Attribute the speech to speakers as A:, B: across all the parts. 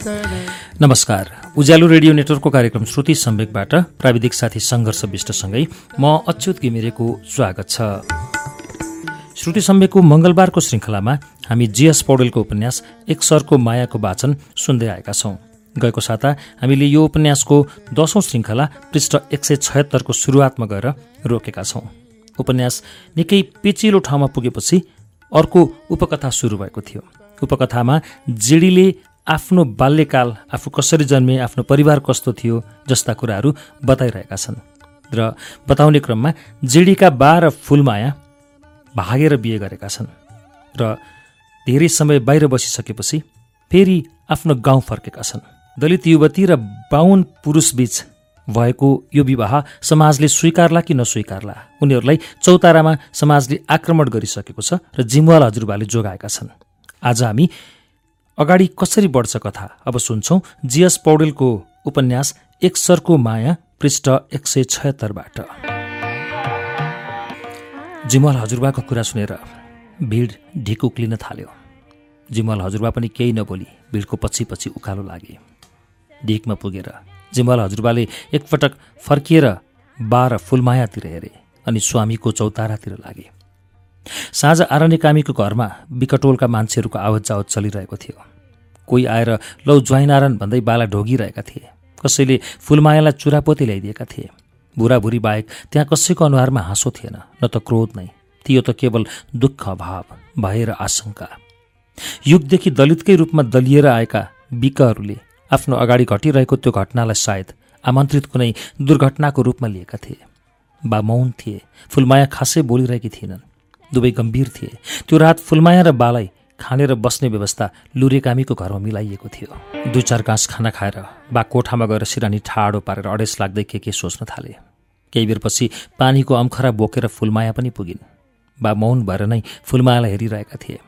A: नमस्कार। उज्यालो रेडियो नेटवर्कको कार्यक्रम श्रुति सम्वेकबाट प्राविधिक साथी सङ्घर्ष विष्टसँगै म अच्युत घिमिरेको स्वागत छ। श्रुति सम्वेकको मङ्गलबारको श्रृङ्खलामा हामी जीएस पौडेलको उपन्यास एक सरको मायाको वाचन सुन्दै आएका छौँ। गएको साता हामीले यो उपन्यासको दशौं श्रृङ्खला पृष्ठ एक सय छयत्तरको सुरुवातमा गएर रोकेका छौँ। उपन्यास निकै पेचिलो ठाउँमा पुगेपछि अर्को उपकथा सुरु भएको थियो। उपकथामा जिडीले आफ्नो बाल्यकाल आफू कसरी जन्मे आफ्नो परिवार कस्तो थियो जस्ता कुराहरू बताइरहेका छन्। र बताउने क्रममा जिडीका बा र फुलमाया भागेर बिहे गरेका छन् र धेरै समय बाहिर बसिसकेपछि फेरि आफ्नो गाउँ फर्केका छन्। दलित युवती र बाहुन पुरुषबीच भएको यो विवाह समाजले स्वीकारला कि नस्वीकारला उनीहरूलाई चौतारामा समाजले आक्रमण गरिसकेको छ र जिमवाल हजुरबाले जोगाएका छन्। आज हामी अगाडि कसरी बढ्छ कथा? अब सुन्छौँ जीएस पौडेलको उपन्यास एक सरको माया पृष्ठ एक सय छयत्तरबाट जिमल हजुरबाको कुरा सुनेर भिड ढिक उक्लिन थाल्यो। जिमल हजुरबा पनि केही नबोली भिडको पछि पछि उकालो लागे। ढिकमा पुगेर जिमल हजुरबाले एकपटक फर्किएर बा र फुलमायातिर हेरे अनि स्वामीको चौतारातिर लागे। साँझ आरण्यकामीको घरमा बिकटोलका मान्छेहरूको आवत जावत चलिरहेको थियो। कोही आएर लौ ज्वाइनारायण भन्दै बाला ढोगिरहेका थिए। कसैले फुलमायालाई चुरापोती ल्याइदिएका थिए। बुढाबुढी बाहेक त्यहाँ कसैको अनुहारमा हाँसो थिएन न त क्रोध नै। थियो त केवल दुःख भाव भय र आशंका। युगदेखि दलितकै रूपमा दलिएर आएका बिकहरूले आफ्नो अगाडि घटिरहेको त्यो घटनालाई सायद आमन्त्रित कुनै दुर्घटनाको रूपमा लिएका थिए। बा मौन थिए। फुलमाया खासै बोलिरहेकी थिएनन्। दुवै गम्भीर थिए। त्यो रात फुलमाया र बालाई खाने र बस्ने व्यवस्था लुरेकामीको घरमा मिलाइएको थियो। दुई चार गाँस खाना खाएर बा कोठामा गएर सिरानी ठाडो पारेर अडेस लाग्दै के के सोच्न थाले। केही बेरपछि पानीको अम्खरा बोकेर फुलमाया पनि पुगिन्। बा मौन भएर नै फुलमायालाई हेरिरहेका थिए।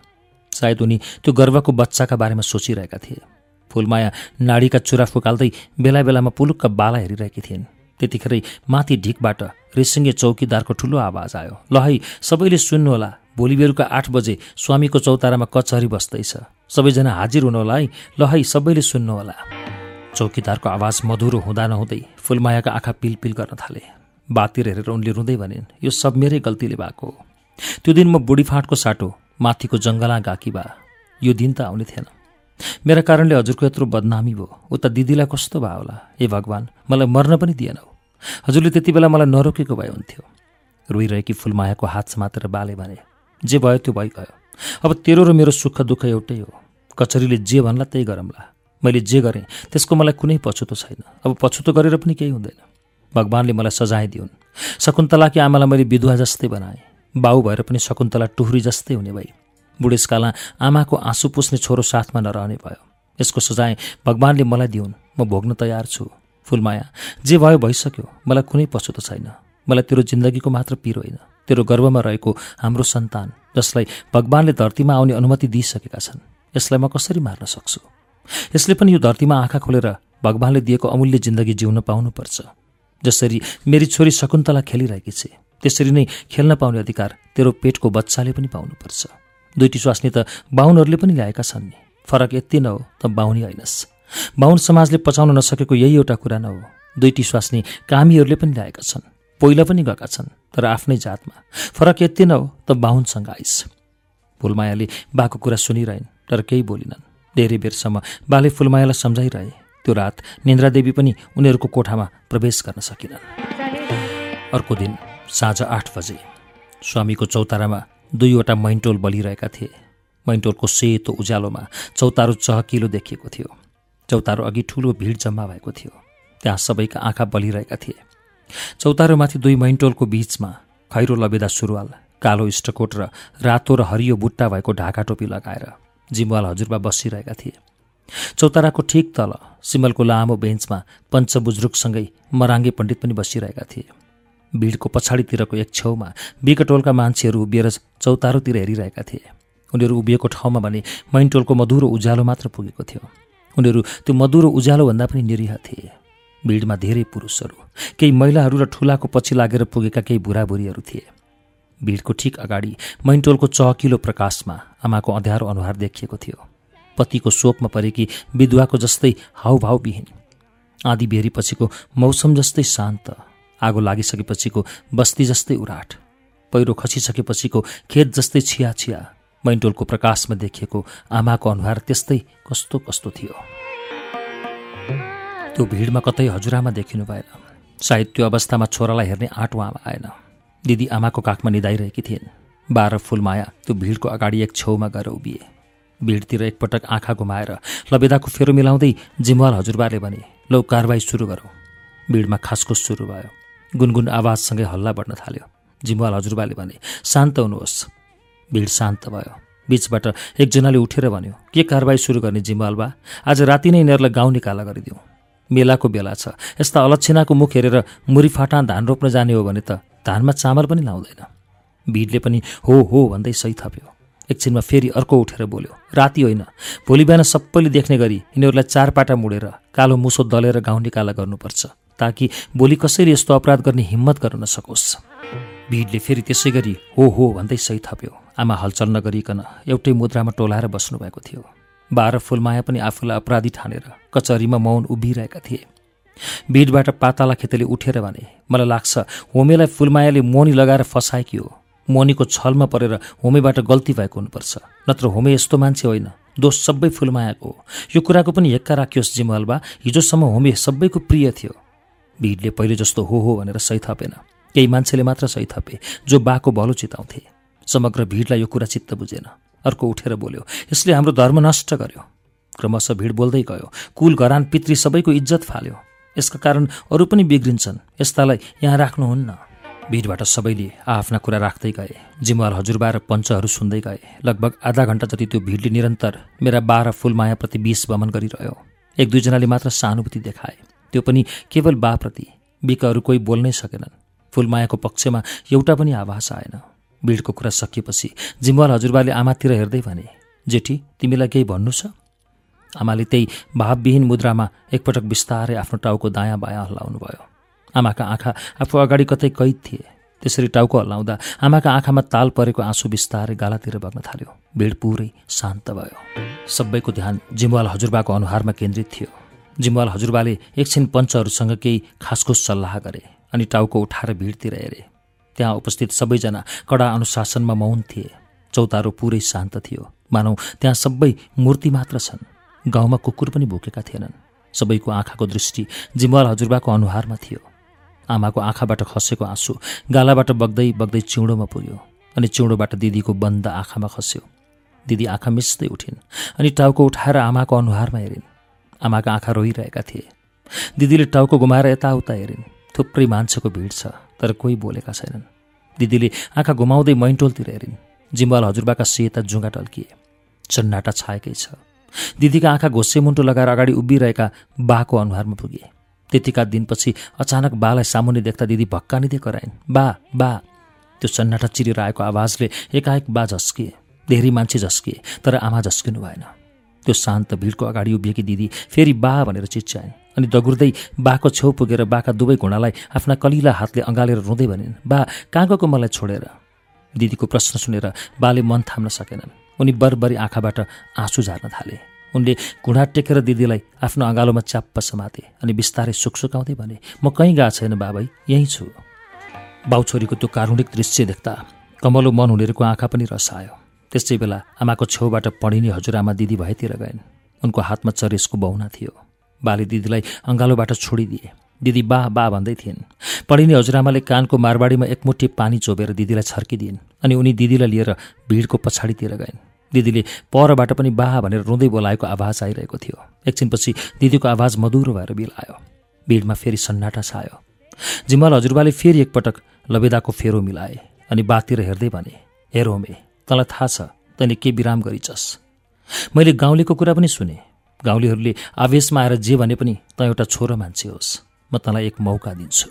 A: सायद उनी त्यो गर्वको बच्चाका बारेमा सोचिरहेका थिए। फुलमाया नाडीका चुरा फुकाल्दै बेला बेलामा पुलुक्क बाला हेरिरहेकी थिइन्। त्यतिखेरै माथि ढिकबाट रिसिङ्गे चौकीदारको ठुलो आवाज आयो। ल है सबैले सुन्नुहोला। भोलि बेलुका आठ बजे स्वामीको चौतारामा कचहरी बस्दैछ। सबैजना हाजिर हुनुहोला है ल है सबैले सुन्नुहोला। चौकीदारको आवाज मधुरो हुँदा नहुँदै फुलमायाका आँखा पिलपिल गर्न थाले। बातिर हेरेर उनले रुँदै भनिन् यो सब मेरै गल्तीले भएको हो। त्यो दिन म बुढी फाँटको साटो माथिको जङ्गला गाकी यो दिन त आउने थिएन। मेरा कारणले हजुरको यत्रो बदनामी भयो। उता दिदीलाई कस्तो भयो होला? ए भगवान् मलाई मर्न पनि दिएनौ हजुरले त्यति बेला मलाई नरोकेको भए हुन्थ्यो। रोइरहेकी फुलमायाको हात समातेर बाले भने जे भयो त्यो भइगयो। अब तेरो र मेरो सुख दुःख एउटै हो। कचरीले जे भन्ला त्यही गरौँला मैले जे गरेँ त्यसको मलाई कुनै पछुतो छैन। अब पछुतो गरेर पनि केही हुँदैन। भगवान्ले मलाई सजाय दिउन्। शकुन्तलाकी आमालाई मैले विधुवा जस्तै बनाएँ। बाउ भएर पनि शकुन्तला टुहुरी जस्तै हुने भई। बुढेसकालमा आमाको आँसु पुस्ने छोरो साथमा नरहने भयो। यसको सजाय भगवान्ले मलाई दिउन्। म भोग्न तयार छु। फुलमाया जे भयो भइसक्यो। मलाई कुनै पछुतो छैन। मलाई तेरो जिन्दगीको मात्र पिर होइन। तेरो गर्वमा रहेको हाम्रो सन्तान जसलाई भगवान्ले धरतीमा आउने अनुमति दिइसकेका छन् यसलाई म कसरी मार्न सक्छु? यसले पनि यो धरतीमा आँखा खोलेर भगवान्ले दिएको अमूल्य जिन्दगी जिउन पाउनुपर्छ। जसरी मेरी छोरी शकुन्तला खेलिरहेकी छे त्यसरी नै खेल्न पाउने अधिकार तेरो पेटको बच्चाले पनि पाउनुपर्छ। दुईटी स्वास्नी त बाहुनहरूले पनि ल्याएका छन् नि। फरक यति न हो त बाहुनी होइनस्। बाहुन समाजले पचाउन नसकेको यही एउटा कुरा न हो। दुईटी स्वास्नी कामीहरूले पनि ल्याएका छन्। पहिला पनि गएका छन् तर आफ्नै जातमा। फरक यति न हो त बाहुनसँग आइस। फुलमायाले बाको कुरा सुनिरहेन् तर केही बोलिनन्। धेरै बेरसम्म बाले फुलमायालाई सम्झाइरहे। त्यो रात निन्द्रादेवी पनि उनीहरूको कोठामा प्रवेश गर्न सकिनन्। अर्को दिन साँझ आठ बजे स्वामीको चौतारामा दुईवटा मैन्टोल बलिरहेका थिए। मैन्टोलको सेतो उज्यालोमा चौतारो चहकिलो देखिएको थियो। चौतारो अघि ठुलो भिड जम्मा भएको थियो। त्यहाँ सबैका आँखा बलिरहेका थिए। चौतारोमाथि दुई मैन्टोलको बीचमा खैरो लबेदा सुरुवाल कालो इष्टकोट र रातो र हरियो बुट्टा भएको ढाका टोपी लगाएर जिमवाल हजुरबा बसिरहेका थिए। चौताराको ठिक तल सिमलको लामो बेन्चमा पञ्चबुज्रुकसँगै मराङ्गे पण्डित पनि बसिरहेका थिए। भिडको पछाडितिरको एक छेउमा बिकटोलका मान्छेहरू उभिएर चौतारोतिर हेरिरहेका थिए। उनीहरू उभिएको ठाउँमा भने मैनटोलको मधुरो उज्यालो मात्र पुगेको थियो। उनीहरू त्यो मधुरो उज्यालोभन्दा पनि निरीह थिए। भिडमा धेरै पुरुषहरू केही महिलाहरू र ठुलाको पछि लागेर पुगेका केही बुढाबुढीहरू थिए। भिडको ठिक अगाडि मैनटोलको चहकिलो प्रकाशमा आमाको अँध्यारो अनुहार देखिएको थियो। पतिको शोकमा परेकी विधुवाको जस्तै हाउभावविहीन आँधी बेहरीपछिको मौसम जस्तै शान्त आगो लागिसकेपछिको बस्ती जस्तै उराट। पहिरो खसिसकेपछिको खेत जस्तै छिया छिया मैन्टोलको प्रकाशमा देखिएको आमाको अनुहार त्यस्तै कस्तो कस्तो थियो। त्यो भिडमा कतै हजुरआमा देखिनु भएन। सायद त्यो अवस्थामा छोरालाई हेर्ने आँट उहाँमा आएन। दिदी आमाको काखमा निधाइरहेकी थिइन्। बाह्र फुलमाया त्यो भिडको अगाडि एक छेउमा गएर उभिए। भिडतिर एकपटक आँखा घुमाएर लबेदाको फेरो मिलाउँदै जिम्वाल हजुरबाले भने लौ कारवाही सुरु गरौँ। भिडमा खासखुस सुरु भयो। गुनगुन आवाजसँगै हल्ला बढ्न थाल्यो। जिम्वाल हजुरबाले भने शान्त हुनुहोस्। भिड शान्त भयो। बिचबाट एकजनाले उठेर भन्यो के कारवाही सुरु गर्ने जिम्वाल बा? आज राति नै यिनीहरूलाई गाउँ निकाला गरिदिउँ। मेलाको बेला छ। यस्ता अलक्षिनाको मुख हेरेर मुरी फाटा धान रोप्न जाने हो भने त धानमा चामल पनि लाउँदैन। भिडले पनि हो हो भन्दै सही थप्यो। एकछिनमा फेरि अर्को उठेर बोल्यो राति होइन। भोलि बिहान सबैले देख्ने गरी यिनीहरूलाई चारपाटा मुडेर कालो मुसो दलेर गाउँ निकाला गर्नुपर्छ ताकि भोलि कसैले यस्तो अपराध गर्ने हिम्मत गर्न नसकोस्। भिडले फेरि त्यसै गरी हो हो भन्दै सही थप्यो। आमा हलचल नगरिकन एउटै मुद्रामा टोलाएर बस्नुभएको थियो। बाह्र फुलमाया पनि आफूलाई अपराधी ठानेर कचहरीमा मौन उभिरहेका थिए। भिडबाट पाताला खेतले उठेर भने मलाई लाग्छ होमेलाई फुलमायाले मोनी लगाएर फसाएकी हो। मोनीको छलमा परेर होमेबाट गल्ती भएको हुनुपर्छ। नत्र होमे यस्तो मान्छे होइन। दोष सबै फुलमायाको हो। यो कुराको पनि हेक्का राखियोस् जिमहलबा। हिजोसम्म होमे सबैको प्रिय थियो। भिडले पहिले जस्तो हो हो भनेर सही थपेन। केही मान्छेले मात्र सही थपे जो बाको भलो चिताउँथे। समग्र भिडलाई यो कुरा चित्त बुझेन। अर्को उठेर बोल्यो यसले हाम्रो धर्म नष्ट गर्यो। क्रमशः भिड बोल्दै गयो। कुल घरान पितृ सबैको इज्जत फाल्यो। यसका कारण अरू पनि बिग्रिन्छन्। यस्तालाई यहाँ राख्नुहुन्न। भिडबाट सबैले आफ्ना कुरा राख्दै गए। जिम्वाल हजुरबा र पञ्चहरू सुन्दै गए। लगभग आधा घन्टा जति त्यो भिडले निरन्तर मेरा बाह्र फुलमायाप्रति विष वमन गरिरह्यो। एक दुईजनाले मात्र सहानुभूति देखाए। त्यो पनि केवल बाप्रति। बिकाहरू कोही बोल्नै सकेनन्। फुलमायाको पक्षमा एउटा पनि आभास आएन। भिडको कुरा सकिएपछि जिम्वाल हजुरबाले आमातिर हेर्दै भने जेठी तिमीलाई केही भन्नु छ? आमाले त्यही भावविहीन मुद्रामा एकपटक बिस्तारै आफ्नो टाउको दायाँ बायाँ हल्लाउनु भयो आमाका आँखा आफू अगाडि कतै कैद थिए। त्यसरी टाउको हल्लाउँदा आमाका आँखामा ताल परेको आँसु बिस्तारै गालातिर बग्न थाल्यो। भिड पुरै शान्त भयो। सबैको ध्यान जिम्वाल हजुरबाको अनुहारमा केन्द्रित थियो। जिम्वाल हजुरबाले एकछिन पञ्चहरूसँग केही खासखुस सल्लाह गरे अनि टाउको उठाएर भिडतिर हेरे। त्यहाँ उपस्थित सबैजना कडा अनुशासनमा मौन थिए। चौतारो पुरै शान्त थियो। मानौ त्यहाँ सबै मूर्ति मात्र छन्। गाउँमा कुकुर पनि भुकेका थिएनन्। सबैको आँखाको दृष्टि जिम्वाल हजुरबाको अनुहारमा थियो। आमाको आँखाबाट खसेको आँसु गालाबाट बग्दै बग्दै चिउँडोमा पुग्यो अनि चिउँडोबाट दिदीको बन्द आँखामा खस्यो। दिदी आँखा मिच्दै उठिन् अनि टाउको उठाएर आमाको अनुहारमा हेरिन्। आमाका आँखा रोइरहेका थिए। दिदीले टाउको घुमाएर यताउता हेरिन्। थुप्रै मान्छेको भिड छ तर कोही बोलेका छैनन्। दिदीले आँखा घुमाउँदै मैन्टोलतिर हेरिन्। जिम्बाल हजुरबाका सेता जुङ्गा टल्किए। सन्नाटा छाएकै छ। दिदीका आँखा घोसे मुन्टो लगाएर अगाडि उभिरहेका बाको अनुहारमा पुगे त्यतिका दिनपछि अचानक बालाई सामुन्ने देख्दा दिदी भक्कानिदे कराइन्। बा बा। त्यो सन्नाटा चिरेर आएको आवाजले एकाएक बा झस्किए। धेरै मान्छे झस्किए तर आमा झस्किनु भएन। त्यो शान्त भिडको अगाडि उभिएकी दिदी फेरि बा भनेर चिच्याइन्। अनि दगुर्दै बाको छेउ पुगेर बाका दुवै घुँडालाई आफ्ना कलिला हातले अँगालेर रुँदै भनिन् बा कहाँ गएको मलाई छोडेर? दिदीको प्रश्न सुनेर बाले मन थाम्न सकेनन्। उनी बरबरी आँखाबाट आँसु झार्न थाले। उनले घुँडा टेकेर दिदीलाई आफ्नो अँगालोमा च्याप्प समाते अनि बिस्तारै सुकसुकाउँदै भने म कहीँ गएको छैन बाबै यहीँ छु। बाउछोरीको त्यो कारुणिक दृश्य देख्दा कमलो मन हुनेरको आँखा पनि रसायो त्यसै बेला आमाको छेउबाट पढिने हजुरआमा दिदी भएतिर गइन्। उनको हातमा चरेसको बहुना थियो। बाले दिदीलाई अँगालोबाट छोडिदिए। दिदी बा बा भन्दै थिइन्। पढिने हजुरआमाले कानको मारबाडीमा एकमुठी पानी चोबेर दिदीलाई छर्किदिन् अनि उनी दिदीलाई लिएर भिडको पछाडितिर गइन्। दिदीले परबाट पनि बा भनेर रुँदै बोलाएको आवाज आइरहेको थियो। एकछिनपछि दिदीको आवाज मधुरो भएर बिलायो भिडमा फेरि सन्नाटा छायो। जिम्मल हजुरबाले फेरि एकपटक लबेदाको फेरो मिलाए अनि बातिर हेर्दै भने हेर होमे तँलाई थाहा छ तैँले के विराम गरिछस्। मैले गाउँलेको कुरा पनि सुने। गाउँलेहरूले आवेशमा आएर जे भने पनि तँ एउटा छोरो मान्छे होस्। म तँलाई एक मौका दिन्छु।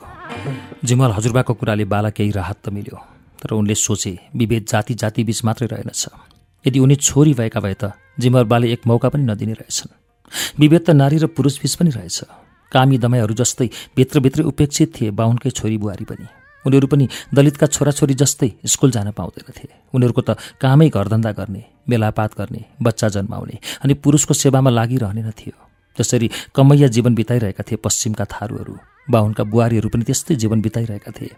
A: जिमल हजुरबाको कुराले बाला केही राहत त मिल्यो तर उनले सोचे विभेद जाति जाति बीच मात्रै रहेनछ। यदि उनी छोरी भएका भए त जिमल बाले एक मौका पनि नदिने रहेछन्। विभेद त नारी र पुरुष बीच पनि रहेछ। कामी दमाईहरू जस्तै भित्रभित्रै उपेक्षित थिए बाहुनकै छोरी बुहारी पनि। उनीहरू पनि दलितका छोराछोरी जस्तै स्कुल जान पाउँदैनथे उनीहरूको त कामै घरधन्दा गर्ने मेलापात गर्ने बच्चा जन्माउने अनि पुरुषको सेवामा लागिरहने न थियो। त्यसरी कमैया जीवन बिताइरहेका थिए पश्चिमका थारूहरू बाहुनका बुहारीहरू पनि त्यस्तै जीवन बिताइरहेका थिए।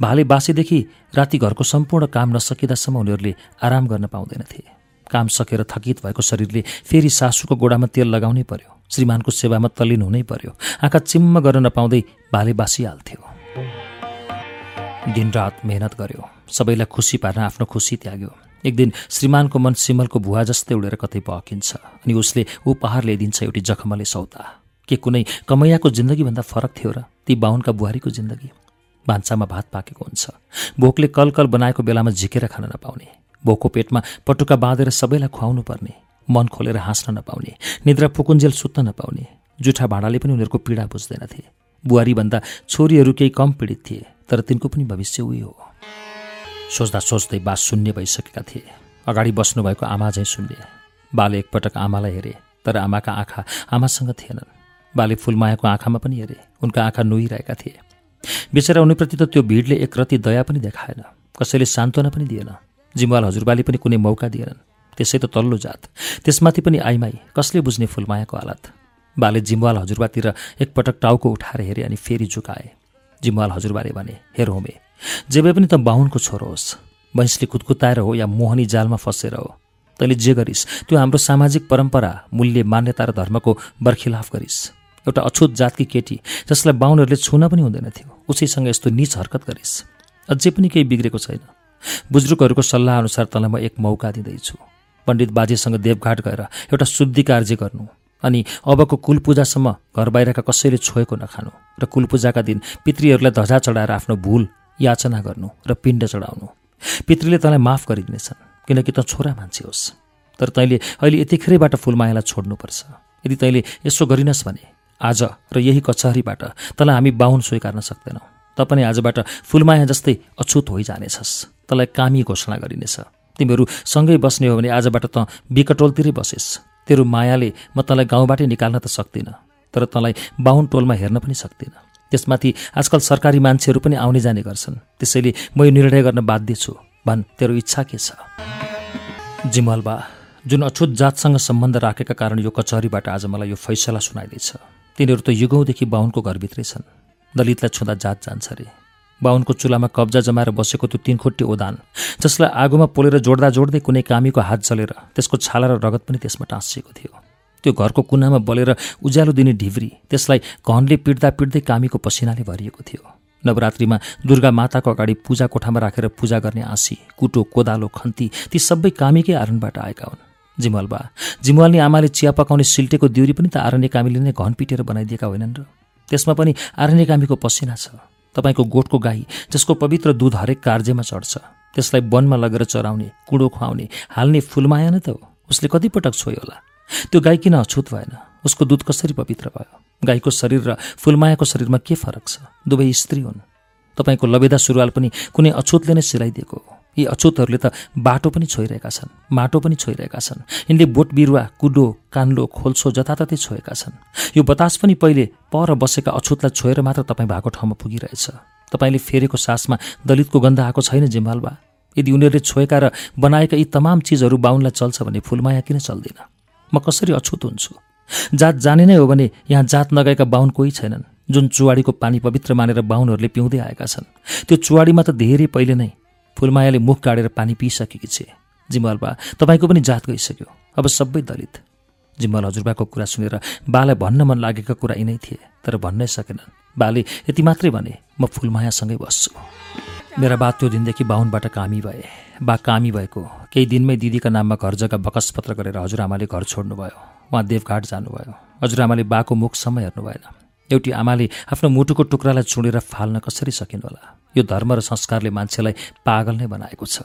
A: भाले बासेदेखि राति घरको सम्पूर्ण काम नसकिँदासम्म उनीहरूले आराम गर्न पाउँदैनथे काम सकेर थकित भएको शरीरले फेरि सासूको गोडामा तेल लगाउनै पर्यो श्रीमानको सेवामा तल्लीन हुनै पर्यो आँखा चिम्म गर्न नपाउँदै भाले बासिहाल्थ्यो दिनरात मेहनत गर्यो। सबैलाई खुसी पार्न आफ्नो खुसी त्याग्यो। एक दिन श्रीमानको मन सिमलको भुवा जस्तै उडेर कतै बहकिन्छ अनि उसले उपहार ल्याइदिन्छ एउटी जखमले सौता। के कुनै कमैयाको जिन्दगीभन्दा फरक थियो र ती बाहुनका बुहारीको जिन्दगी? भान्सामा भात पाकेको हुन्छ। भोकले कल कल बनाएको बेलामा झिकेर खान नपाउने। भोकको पेटमा पटुका बाँधेर सबैलाई खुवाउनु पर्ने। मन खोलेर हाँस्न नपाउने। निद्रा पुकुन्जेल सुत्न नपाउने। जुठा भाँडाले पनि उनीहरूको पीडा बुझ्दैनथे। बुहारीभन्दा छोरीहरू केही कम पीडित थिए। तर तिनको पनि भविष्य उही हो। सोच्दा सोच्दै बास शून्य भइसकेका थिए। अगाडि बस्नुभएको आमा झैँ शून्य बाले एकपटक आमालाई हेरे तर आमाका आँखा आमासँग थिएनन्। बाले फुलमायाको आँखामा पनि हेरे उनका आँखा नुहिरहेका थिए। बिचरा उनीप्रति त त्यो भिडले एक रति दया पनि देखाएन। कसैले सान्त्वना पनि दिएन। जिम्वाल हजुरबाले पनि कुनै मौका दिएनन्। त्यसै त तल्लो जात। त्यसमाथि पनि आइमाई कसले बुझ्ने फुलमायाको हालत? बाले जिम्वाल हजुरबातिर एकपटक टाउको उठाएर हेरे अनि फेरि झुकाए। जिम्वाल हजुरबाले भने हेर होमे जेबै पनि त बाहुनको छोरो होस् भैँसले कुदकुताएर हो या मोहनी जालमा फसेर हो तैँले जे गरिस् त्यो हाम्रो सामाजिक परम्परा मूल्य मान्यता र धर्मको बर्खिलाफ गरिस्। एउटा अछुत जातकी केटी जसलाई बाहुनहरूले छुन पनि हुँदैन थियो उसैसँग यस्तो निच हरकत गरिस्। अझै पनि केही बिग्रेको छैन। बुजुर्गहरूको सल्लाह अनुसार तँलाई म एक मौका दिँदैछु। पण्डित बाजेसँग देवघाट गएर एउटा शुद्धि कार्य गर्नु। अनि अबको कुलपूजासम्म घर बाहिरका कसैले छोएको नखानु र कुलपूजाका दिन पितृहरूलाई धजा चढाएर आफ्नो भूल याचना गर्नु र पिण्ड चढाउनु। पितृले तँलाई माफ गरिदिनेछन् किनकि त छोरा मान्छे होस्। तर तैँले अहिले यतिखेरैबाट फुलमायालाई छोड्नुपर्छ। यदि तैँले यसो गरिनस् भने आज र यही कचहरीबाट तँलाई हामी बाहुन स्वीकार्न सक्दैनौँ। त पनि आजबाट फुलमाया जस्तै अछुत होइजानेछस्। तँलाई कामी घोषणा गरिनेछ। तिमीहरू सँगै बस्ने हो भने आजबाट त बिकटोलतिरै बसेस् तेरो मायाले म तँलाई गाउँबाटै निकाल्न त सक्दिनँ तर तँलाई बाहुन टोलमा हेर्न पनि सक्दिनँ। त्यसमाथि आजकल सरकारी मान्छेहरू पनि आउने जाने गर्छन्। त्यसैले म यो निर्णय गर्न बाध्य छु। भन् तेरो इच्छा के छ? जिमल बा जुन अछुत जातसँग सम्बन्ध राखेका कारण यो कचहरीबाट आज मलाई यो फैसला सुनाइदिएछ तिनीहरू त युगौँदेखि बाहुनको घरभित्रै छन्। दलितलाई छुँदा जात जान्छ अरे बाहुनको चुलामा कब्जा जमाएर बसेको त्यो तिनखुट्टे ओदान जसलाई आगोमा पोलेर जोड्दा जोड्दै कुनै कामीको हात जलेर त्यसको छाला र रगत पनि त्यसमा टाँसिएको थियो। त्यो घरको कुनामा बलेर उज्यालो दिने ढिब्री त्यसलाई घनले पिट्दा पिट्दै कामीको पसिनाले भरिएको थियो। नवरात्रिमा दुर्गा माताको अगाडि पूजा कोठामा राखेर पूजा गर्ने आँसी कुटो कोदालो खन्ती ती सबै कामीकै आरणबाट आएका हुन्। जिमलबा जिमवालनी आमाले चिया पकाउने सिल्टेको दिउरी पनि त आरण्य कामीले नै घन पिटेर बनाइदिएका होइनन् र त्यसमा पनि आरण्य कामीको पसिना छ। तपाईँको गोठको गाई जसको पवित्र दुध हरेक कार्यमा चढ्छ। त्यसलाई वनमा लगेर चराउने कुडो खुवाउने हाल्ने फुलमाया नै त हो। उसले कतिपटक छोयो होला? त्यो गाई किन अछुत भएन? उसको दुध कसरी पवित्र भयो? गाईको शरीर र फुलमायाको शरीरमा के फरक छ? दुवै स्त्री हुन्। तपाईँको लबेदा सुरुवाल पनि कुनै अछुतले नै सिलाइदिएको हो। यी अछुतहरूले त बाटो पनि छोइरहेका छन् माटो पनि छोइरहेका छन्। यिनले बोट बिरुवा कुडो कान्लो खोल्सो जताततै छोएका छन्। यो बतास पनि पहिले पर बसेका अछुतलाई छोएर मात्र तपाईँ भएको ठाउँमा पुगिरहेछ। तपाईँले फेरेको सासमा दलितको गन्ध आएको छैन जिम्बालबा यदि उनीहरूले छोएका र बनाएका यी तमाम चिजहरू बाहुनलाई चल्छ भने फुलमाया किन चल्दैन? म कसरी अछुत हुन्छु? जात जाने नै हो भने यहाँ जात नगएका बाहुन कोही छैनन्। जुन चुवाडीको पानी पवित्र मानेर बाहुनहरूले पिउँदै आएका छन् त्यो चुवाडीमा त धेरै पहिले नै फुलमायाले मुख काटेर पानी पिइसकेकी छे जिम्मलबा तपाईँको पनि जात गइसक्यो। अब सबै दलित। जिम्मल हजुरबाको कुरा सुनेर बालाई भन्न मन लागेका कुरा यिनै थिए तर भन्नै सकेनन्। बाले यति मात्रै भने म फुलमायासँगै बस्छु। मेरा बा त्यो दिनदेखि बाहुनबाट कामी भए। बा कामी भएको। केही दिनमै दिदीका नाममा घर जग्गा बकसपत्र गरेर हजुरआमाले घर छोड्नुभयो। उहाँ देवघाट जानुभयो। हजुरआमाले बाको मुखसम्म हेर्नु भएन। एउटी आमाले आफ्नो मुटुको टुक्रालाई चुडेर फाल्न कसरी सकिनु होला? यो धर्म र संस्कारले मान्छेलाई पागल नै बनाएको छ।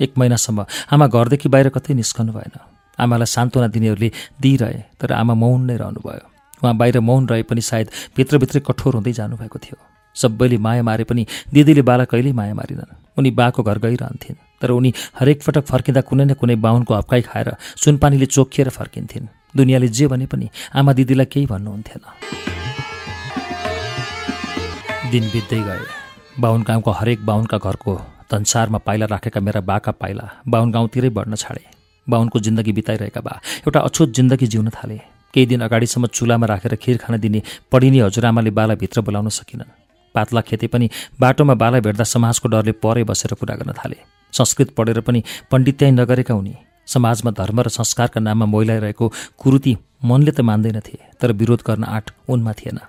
A: एक महिनासम्म आमा घरदेखि बाहिर कतै निस्कनु भएन। आमालाई सान्त्वना दिनेहरूले दिइरहे तर आमा मौन नै रहनुभयो। उहाँ बाहिर मौन रहे पनि सायद भित्रभित्रै कठोर हुँदै जानुभएको थियो। सबैले माया मारे पनि दिदीले बाला कहिल्यै माया मारिनन्। उनी बाको घर गइरहन्थिन् तर उनी हरेक पटक फर्किँदा कुनै न कुनै बाहुनको हप्काइ खाएर सुनपानीले चोखिएर फर्किन्थिन्। दुनियाँले जे भने पनि आमा दिदीलाई केही भन्नुहुन्थेन। दिन बित्दै गए बाहुन गाउँको हरेक बाहुनका घरको धन्सारमा पाइला राखेका मेरा बाका पाइला बाहुन गाउँतिरै बढ्न छाडे। बाहुनको जिन्दगी बिताइरहेका बा। एउटा अछुत जिन्दगी जिउन थाले। केही दिन अगाडिसम्म चुलामा राखेर खिर खान दिने पढिने हजुरआमाले बाला भित्र बोलाउन सकिनन्। पातला खेते पनि बाटोमा बाला भेट्दा समाजको डरले परे बसेर कुरा गर्न थाले। संस्कृत पढेर पनि पण्डित्याइ नगरेका उनी। समाजमा धर्म र संस्कारका नाममा मोइलाइरहेको कुरुति मनले त मान्दैनथे तर विरोध गर्न आँट उनमा थिएन।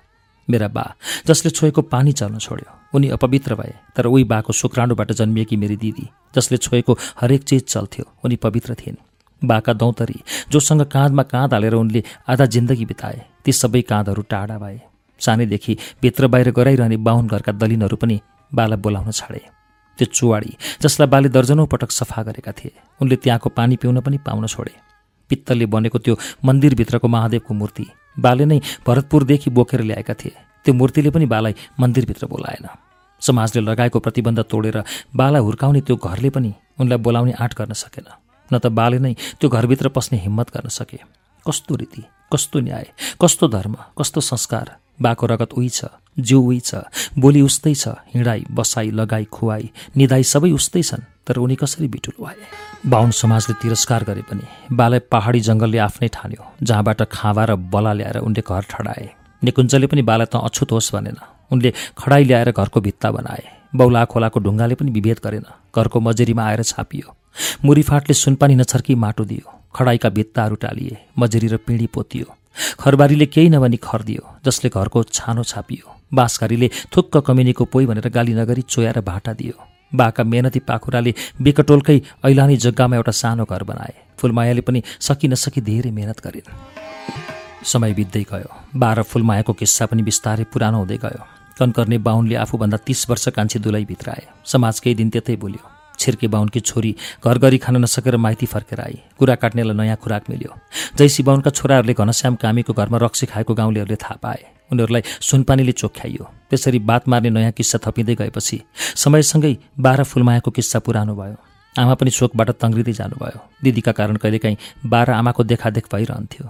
A: मेरा बा जसले छोएको पानी चल्न छोड्यो। उनी अपवित्र भए तर उही बाको शुक्राणुबाट जन्मिएकी मेरी दिदी जसले छोएको हरेक चिज चल्थ्यो। उनी पवित्र थिइन्। बाका दौतरी जोसँग काँधमा काँध हालेर उनले आधा जिन्दगी बिताए। ती सबै काँधहरू टाढा भए। सानैदेखि भित्र बाहिर गराइरहने बाहुन घरका दलिनहरू पनि बाला बोलाउन छाडे। त्यो चुवाडी जसलाई बाले दर्जनौँ पटक सफा गरेका थिए उनले त्यहाँको पानी पिउन पनि पाउन छोडे। पित्तलले बनेको त्यो मन्दिरभित्रको महादेवको मूर्ति बाले नै भरतपुरदेखि बोकेर ल्याएका थिए। त्यो मूर्तिले पनि बालाई मन्दिरभित्र बोलाएन। समाजले लगाएको प्रतिबन्ध तोडेर बाला हुर्काउने त्यो घरले पनि उनलाई बोलाउने आँट गर्न सकेन। न त बाले नै त्यो घरभित्र पस्ने हिम्मत गर्न सके। कस्तो रीति कस्तो न्याय कस्तो धर्म कस्तो संस्कार। बाको रगत उही छ जिउ उही छ बोली उस्तै छ हिँडाइ बसाई लगाई खुवाई निधाई सबै उस्तै छन् तर उनी कसरी बिटुलो भए? बाहुन समाजले तिरस्कार गरे पनि बालाई पहाडी जङ्गलले आफ्नै ठान्यो जहाँबाट खाँबा र बला ल्याएर उनले घर ठडाए। निकुञ्जले पनि बालाई त अछुत होस् भनेन। उनले खडाई ल्याएर घरको भित्ता बनाए। बौला खोलाको ढुङ्गाले पनि विभेद गरेन। घरको मजेरीमा आएर छापियो। मुरीफाटले सुनपानी नछर्की माटो दियो। खडाईका भित्ताहरू टालिए। मजेरी र पिँढी पोतियो। खरबारीले केही नभनी खर दियो जसले घरको छानो छापियो। बाँसघारीले थुक्क कमिनीको पोइ भनेर गाली नगरी चोयाएर भाटा दियो। बाका मेहनती पाखुराले बेकटोलकै ऐलानी जग्गामा एउटा सानो घर बनाए। फुलमायाले पनि सकि नसकी धेरै मेहनत गरिन्। समय बित्दै गयो। बाह्र फुलमायाको किस्सा पनि बिस्तारै पुरानो हुँदै गयो। कनकर्ने बाहुनले आफूभन्दा तीस वर्ष कान्छी दुलै भित्र आए समाज केही दिन त्यतै बोल्यो। छिर्के बाहुनकी छोरी घर गरी खान नसकेर माइती फर्केर आई। कुरा काट्नेलाई नयाँ खुराक मिल्यो। जैसी बाहुनका छोराहरूले घनश्याम कामीको घरमा रक्सी खाएको गाउँलेहरूले थाहा पाए। उनीहरूलाई सुनपानीले चोख्याइयो। त्यसरी बात मार्ने नयाँ किस्सा थपिँदै गएपछि समयसँगै बाह्र फुलमायाको किस्सा पुरानो भयो। आमा पनि शोकबाट तङ्ग्रिँदै जानुभयो। दिदीका कारण कहिलेकाहीँ बाह्र आमाको देखादेख भइरहन्थ्यो।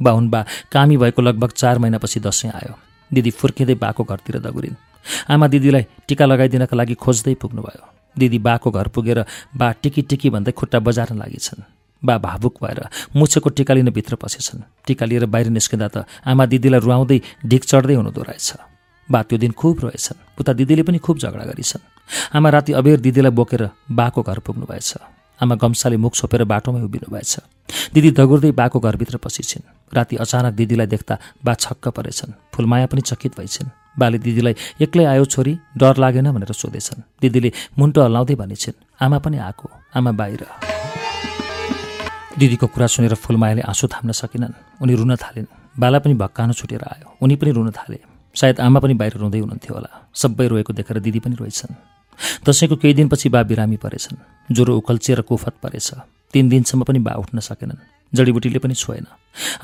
A: बाहुन बा कामी भएको लगभग चार महिनापछि दसैँ आयो। दिदी फुर्किँदै बाको घरतिर दगुरिन्। आमा दिदीलाई टिका लगाइदिनका लागि खोज्दै पुग्नुभयो। दिदी बाको घर पुगेर बा टिकी टिकी भन्दै खुट्टा बजार्न लागेछन्। बा भावुक भएर मुछेको टिका लिन भित्र पसेछन्। टिका लिएर बाहिर निस्किँदा त आमा दिदीलाई रुवाउँदै ढिक चढ्दै हुनुहुँदो रहेछ बा त्यो दिन खुब रहेछन्। उता दिदीले पनि खुब झगडा गरिछन्। आमा राति अबेर दिदीलाई बोकेर बाको घर पुग्नुभएछ आमा गम्साले मुख छोपेर बाटोमै उभिनु भएछ। दिदी दगुर्दै बाको घरभित्र पसिछिन्। राति अचानक दिदीलाई देख्दा बा छक्क परेछन्। फुलमाया पनि चकित भइछन्। बाले दिदीलाई एक्लै आयो छोरी डर लागेन भनेर सोधेछन्। दिदीले मुन्टो हल्लाउँदै भनिछन् आमा पनि आएको। आमा बाहिर। दिदीको कुरा सुनेर फुलमायाले आँसु थाम्न सकेनन्। उनी रुन थालिन्। बाला पनि भक्कानो छुटेर आयो। उनी पनि रुन थाले। सायद आमा पनि बाहिर रुँदै हुनुहुन्थ्यो होला। सबै रोएको देखेर दिदी पनि रोएछन् दसैँको केही दिनपछि बा बिरामी परेछन्। ज्वरो उखल्चिएर कुफत परेछ। तिन दिनसम्म पनि बा उठ्न सकेनन्। जडीबुटीले पनि छोएन।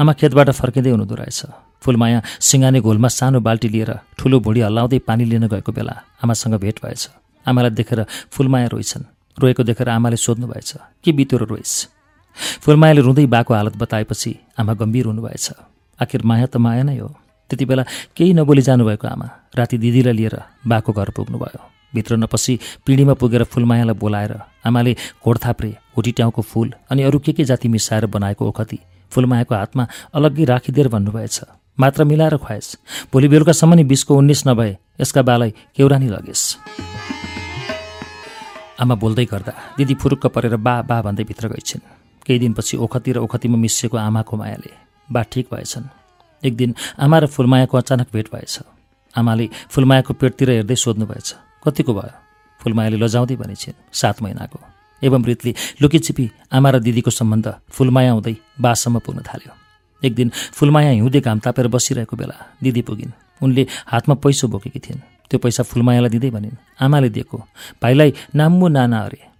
A: आमा खेतबाट फर्किँदै हुनुहुँदो रहेछ। फुलमाया सिङ्गाने घोलमा सानो बाल्टी लिएर ठुलो भुँडी हल्लाउँदै पानी लिन गएको बेला आमासँग भेट भएछ। आमालाई देखेर फुलमाया रोइछन्। रोएको देखेर आमाले सोध्नु भएछ के बित्यो र रोइस्? फुलमायाले रुँदै बाको हालत बताएपछि आमा गम्भीर हुनुभएछ। आखिर माया त माया नै हो। त्यति बेला केही नबोली जानुभएको आमा राति दिदीलाई लिएर बाको घर पुग्नुभयो। भित्र नपसी पिँढीमा पुगेर फुलमायालाई बोलाएर आमाले घोडथाप्रे हुटीट्याउको फुल अनि अरू के के जाति मिसाएर बनाएको ओखती फुलमायाको हातमा अलग्गै राखिदिएर भन्नुभएछ। मात्र मिलाएर खुवाएस भोलि बेलुकासम्म नि बिसको उन्नाइस नभए यसका बालाई केौरानी लगेस् आमा बोल्दै गर्दा दिदी फुरुक्क परेर बा बा भन्दै भित्र गइछन्। केही दिनपछि ओखती र ओखतीमा मिसिएको आमाको मायाले बा ठिक भएछन्। एक दिन आमा र फुलमायाको अचानक भेट भएछ। आमाले फुलमायाको पेटतिर हेर्दै सोध्नुभएछ कतिको भयो? फुलमायाले लजाउँदै भनेछन् सात महिनाको। एवं रितले लुकीछिपी आमा र दिदीको सम्बन्ध फुलमाया हुँदै बासम्म पुग्न थाल्यो। एक दिन फुलमाया हिउँदे घाम तापेर बसिरहेको बेला दिदी पुगिन्। उनले हातमा पैसो बोकेकी थिइन्। त्यो पैसा फुलमायालाई दिँदै भनिन् आमाले दिएको। भाइलाई नाम्मु नाना अरे।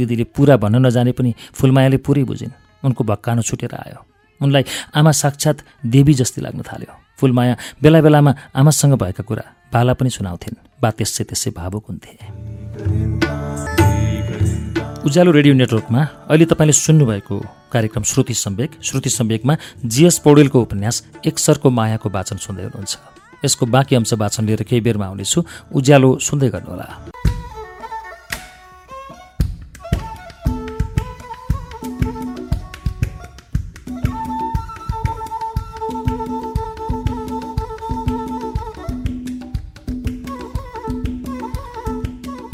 A: दिदीले पुरा भन्न नजाने पनि फुलमायाले पुरै बुझिन्। उनको भक्कानो छुटेर आयो। उनलाई आमा साक्षात् देवी जस्तै लाग्न थाल्यो। फुलमाया बेला बेलामा आमासँग भएका कुरा बाला पनि सुनाउँथिन्। बा त्यसै त्यसै भावुक हुन्थे। उज्यालो रेडियो नेटवर्कमा अहिले तपाईँले सुन्नुभएको कार्यक्रम श्रुति सम्वेक। श्रुति सम्वेकमा जिएस पौडेलको उपन्यास एक सरको मायाको वाचन सुन्दै हुनुहुन्छ। यसको बाँकी अंश वाचन लिएर केही बेरमा आउनेछु। उज्यालो सुन्दै गर्नुहोला।